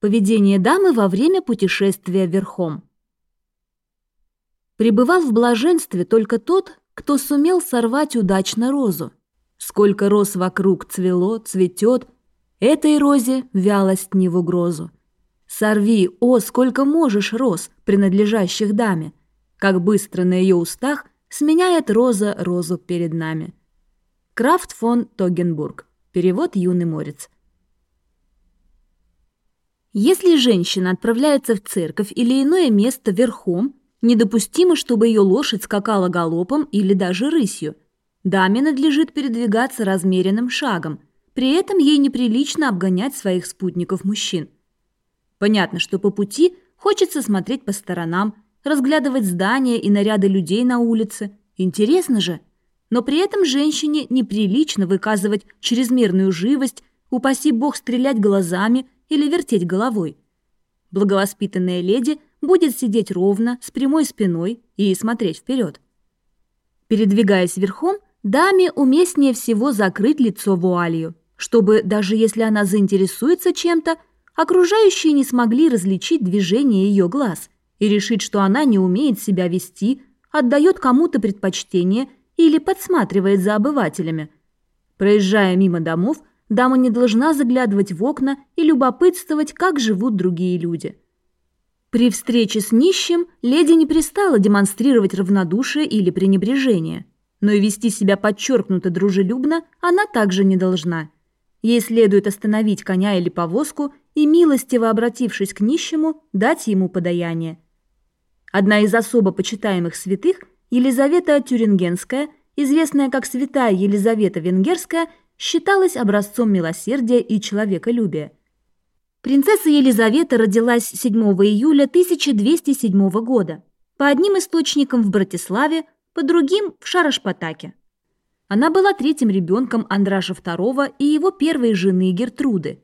Поведение дамы во время путешествия верхом. Пребывал в блаженстве только тот, кто сумел сорвать удачно розу. Сколько роз вокруг цвело, цветет, этой розе вялость не в угрозу. Сорви, о, сколько можешь роз, принадлежащих даме, как быстро на ее устах сменяет роза розу перед нами. Крафт фон Тогенбург. Перевод «Юный морец». Если женщина отправляется в церковь или иное место верхом, недопустимо, чтобы ее лошадь скакала галопом или даже рысью. Даме надлежит передвигаться размеренным шагом, при этом ей неприлично обгонять своих спутников-мужчин. Понятно, что по пути хочется смотреть по сторонам, разглядывать здания и наряды людей на улице. Интересно же. Но при этом женщине неприлично выказывать чрезмерную живость, упаси бог стрелять глазами – или вертеть головой. Благовоспитанная леди будет сидеть ровно, с прямой спиной и смотреть вперед. Передвигаясь верхом, даме уместнее всего закрыть лицо вуалью, чтобы, даже если она заинтересуется чем-то, окружающие не смогли различить движение ее глаз и решить, что она не умеет себя вести, отдает кому-то предпочтение или подсматривает за обывателями. Проезжая мимо домов, Дама не должна заглядывать в окна и любопытствовать, как живут другие люди. При встрече с нищим леди не пристала демонстрировать равнодушие или пренебрежение. Но и вести себя подчеркнуто дружелюбно она также не должна. Ей следует остановить коня или повозку и, милостиво обратившись к нищему, дать ему подаяние. Одна из особо почитаемых святых, Елизавета Тюрингенская, известная как святая Елизавета Венгерская, считалась образцом милосердия и человеколюбия. Принцесса Елизавета родилась 7 июля 1207 года, по одним источникам в Братиславе, по другим – в Шарашпатаке. Она была третьим ребенком Андраша II и его первой жены Гертруды.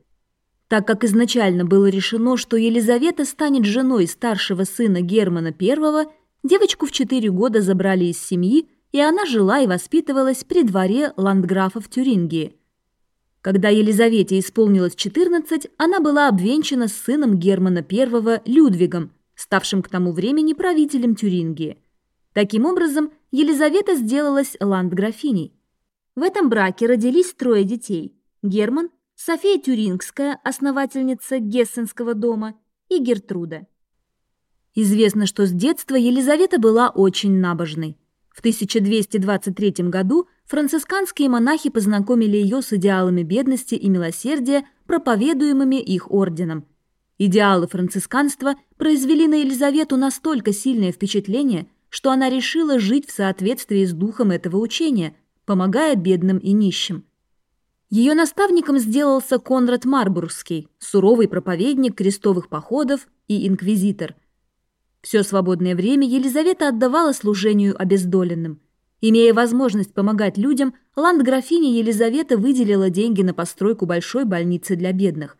Так как изначально было решено, что Елизавета станет женой старшего сына Германа I, девочку в 4 года забрали из семьи и она жила и воспитывалась при дворе ландграфов Тюрингии. Когда Елизавете исполнилось 14, она была обвенчана с сыном Германа I Людвигом, ставшим к тому времени правителем Тюрингии. Таким образом, Елизавета сделалась ландграфиней. В этом браке родились трое детей – Герман, София Тюрингская, основательница Гессенского дома, и Гертруда. Известно, что с детства Елизавета была очень набожной – в 1223 году францисканские монахи познакомили ее с идеалами бедности и милосердия, проповедуемыми их орденом. Идеалы францисканства произвели на Елизавету настолько сильное впечатление, что она решила жить в соответствии с духом этого учения, помогая бедным и нищим. Ее наставником сделался Конрад Марбургский, суровый проповедник крестовых походов и инквизитор – все свободное время Елизавета отдавала служению обездоленным. Имея возможность помогать людям, ландграфиня Елизавета выделила деньги на постройку большой больницы для бедных.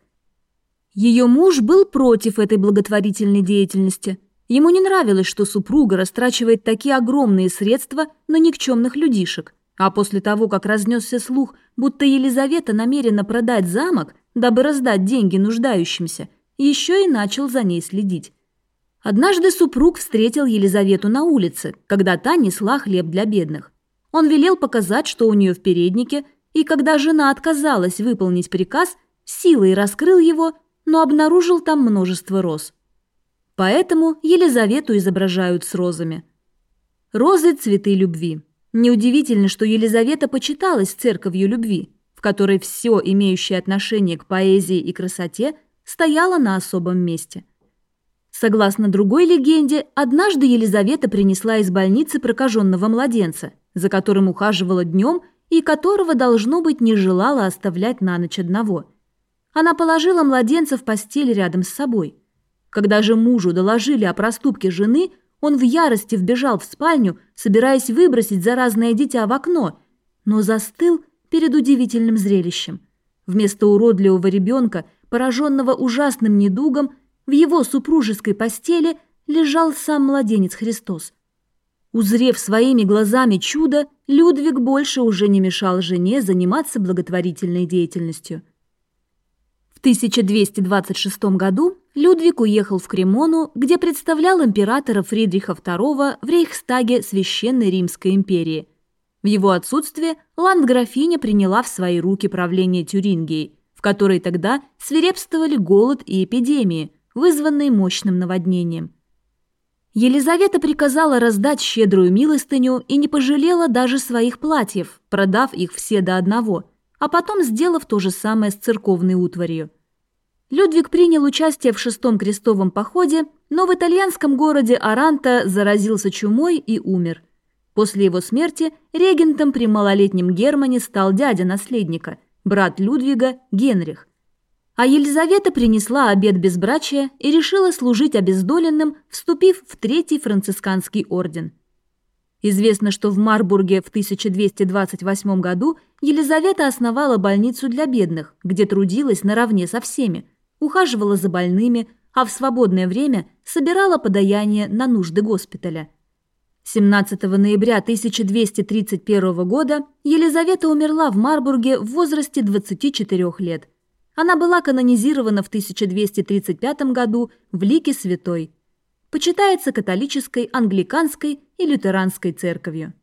Ее муж был против этой благотворительной деятельности. Ему не нравилось, что супруга растрачивает такие огромные средства на никчемных людишек. А после того, как разнесся слух, будто Елизавета намерена продать замок, дабы раздать деньги нуждающимся, еще и начал за ней следить. Однажды супруг встретил Елизавету на улице, когда та несла хлеб для бедных. Он велел показать, что у нее в переднике, и когда жена отказалась выполнить приказ, силой раскрыл его, но обнаружил там множество роз. Поэтому Елизавету изображают с розами. Розы – цветы любви. Неудивительно, что Елизавета почиталась церковью любви, в которой все, имеющее отношение к поэзии и красоте, стояло на особом месте – Согласно другой легенде, однажды Елизавета принесла из больницы прокаженного младенца, за которым ухаживала днем и которого, должно быть, не желала оставлять на ночь одного. Она положила младенца в постель рядом с собой. Когда же мужу доложили о проступке жены, он в ярости вбежал в спальню, собираясь выбросить заразное дитя в окно, но застыл перед удивительным зрелищем. Вместо уродливого ребенка, пораженного ужасным недугом, в его супружеской постели лежал сам младенец Христос. Узрев своими глазами чудо, Людвиг больше уже не мешал жене заниматься благотворительной деятельностью. В 1226 году Людвиг уехал в Кремону, где представлял императора Фридриха II в Рейхстаге Священной Римской империи. В его отсутствие ландграфиня приняла в свои руки правление Тюрингией, в которой тогда свирепствовали голод и эпидемии, вызванные мощным наводнением. Елизавета приказала раздать щедрую милостыню и не пожалела даже своих платьев, продав их все до одного, а потом сделав то же самое с церковной утварью. Людвиг принял участие в шестом крестовом походе, но в итальянском городе Аранта заразился чумой и умер. После его смерти регентом при малолетнем Германе стал дядя наследника, брат Людвига Генрих. А Елизавета принесла обет безбрачия и решила служить обездоленным, вступив в Третий францисканский орден. Известно, что в Марбурге в 1228 году Елизавета основала больницу для бедных, где трудилась наравне со всеми – ухаживала за больными, а в свободное время собирала подаяние на нужды госпиталя. 17 ноября 1231 года Елизавета умерла в Марбурге в возрасте 24 лет. Она была канонизирована в 1235 году в лике святой. Почитается католической, англиканской и лютеранской церковью.